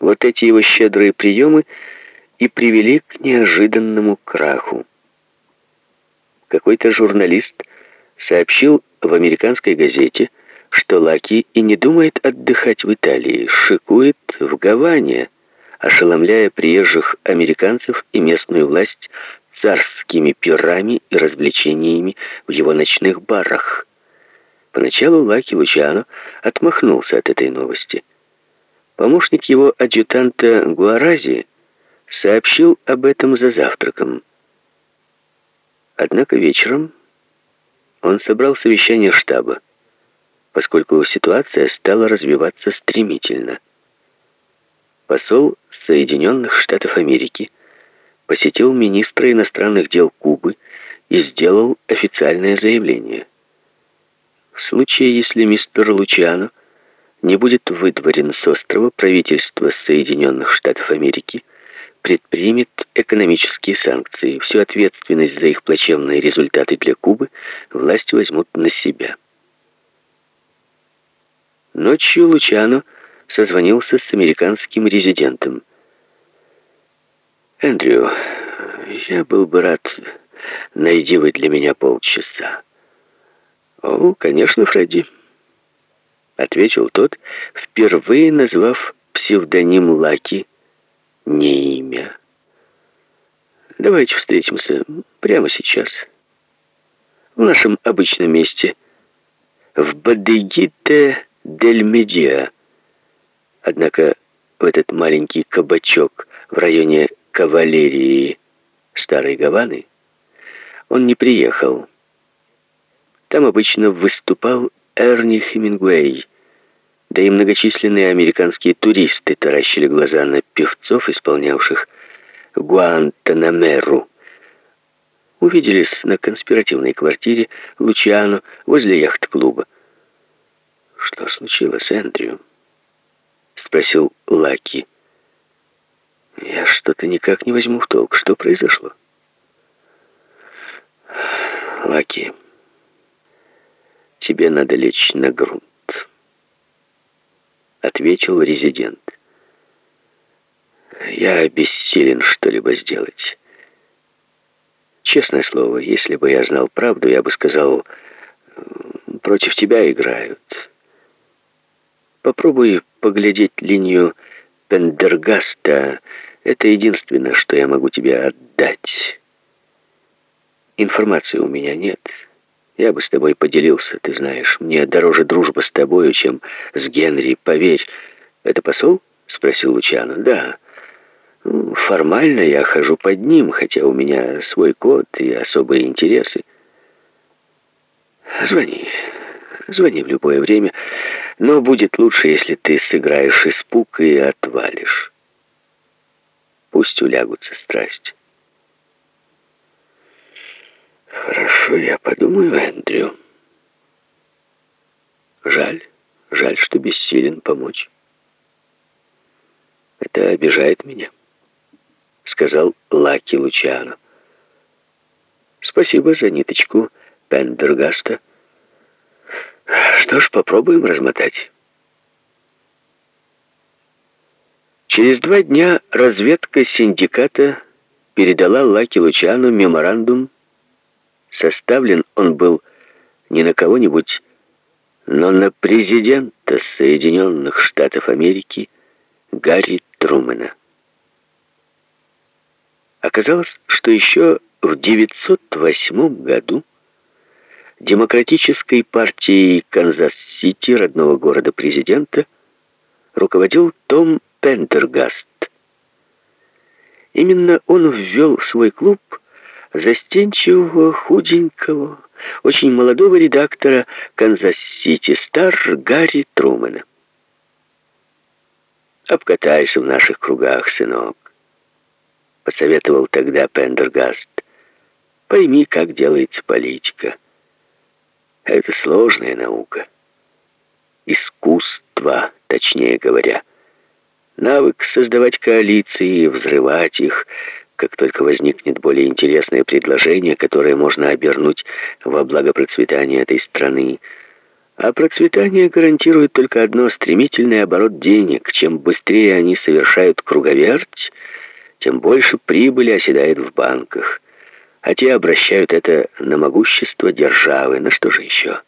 Вот эти его щедрые приемы и привели к неожиданному краху. Какой-то журналист сообщил в американской газете, что Лаки и не думает отдыхать в Италии, шикует в Гаване, ошеломляя приезжих американцев и местную власть царскими пирами и развлечениями в его ночных барах. Поначалу Лаки Лучано отмахнулся от этой новости. Помощник его адъютанта Гуарази сообщил об этом за завтраком. Однако вечером он собрал совещание штаба, поскольку ситуация стала развиваться стремительно. Посол Соединенных Штатов Америки посетил министра иностранных дел Кубы и сделал официальное заявление. В случае, если мистер Лучиано не будет выдворен с острова, правительство Соединенных Штатов Америки предпримет экономические санкции. Всю ответственность за их плачевные результаты для Кубы власти возьмут на себя. Ночью Лучано созвонился с американским резидентом. «Эндрю, я был бы рад, найди вы для меня полчаса». «О, конечно, Фредди», — ответил тот, впервые назвав псевдоним Лаки не имя. «Давайте встретимся прямо сейчас, в нашем обычном месте, в Бадегите дель Медиа. Однако в этот маленький кабачок в районе кавалерии Старой Гаваны он не приехал. Там обычно выступал Эрни Хемингуэй, да и многочисленные американские туристы таращили глаза на певцов, исполнявших Гуантанамеру. Увиделись на конспиративной квартире Лучиано возле яхт-клуба. «Что случилось, Эндрю?» — спросил Лаки. «Я что-то никак не возьму в толк. Что произошло?» «Лаки...» тебе надо лечь на грунт», — ответил резидент. «Я бессилен что-либо сделать. Честное слово, если бы я знал правду, я бы сказал, против тебя играют. Попробуй поглядеть линию Пендергаста. Это единственное, что я могу тебе отдать. Информации у меня нет». Я бы с тобой поделился, ты знаешь. Мне дороже дружба с тобою, чем с Генри, поверь. Это посол? Спросил Лучано. Да. Ну, формально я хожу под ним, хотя у меня свой код и особые интересы. Звони. Звони в любое время. Но будет лучше, если ты сыграешь испуг и отвалишь. Пусть улягутся страсти. Хорошо, я подумаю, Эндрю. Жаль, жаль, что бессилен помочь. Это обижает меня, сказал Лаки Лучано. Спасибо за ниточку Пендергаста. Что ж, попробуем размотать. Через два дня разведка синдиката передала Лаки Лучану меморандум Составлен он был не на кого-нибудь, но на президента Соединенных Штатов Америки Гарри Трумэна. Оказалось, что еще в 908 году Демократической партией Канзас-Сити, родного города президента, руководил Том Пендергаст. Именно он ввел в свой клуб застенчивого, худенького, очень молодого редактора «Канзас-Сити Стар» Гарри Трумэна. «Обкатайся в наших кругах, сынок», — посоветовал тогда Пендергаст. «Пойми, как делается политика. Это сложная наука. Искусство, точнее говоря. Навык создавать коалиции и взрывать их — как только возникнет более интересное предложение, которое можно обернуть во благо процветания этой страны. А процветание гарантирует только одно — стремительный оборот денег. Чем быстрее они совершают круговерть, тем больше прибыли оседает в банках. А те обращают это на могущество державы. На что же еще?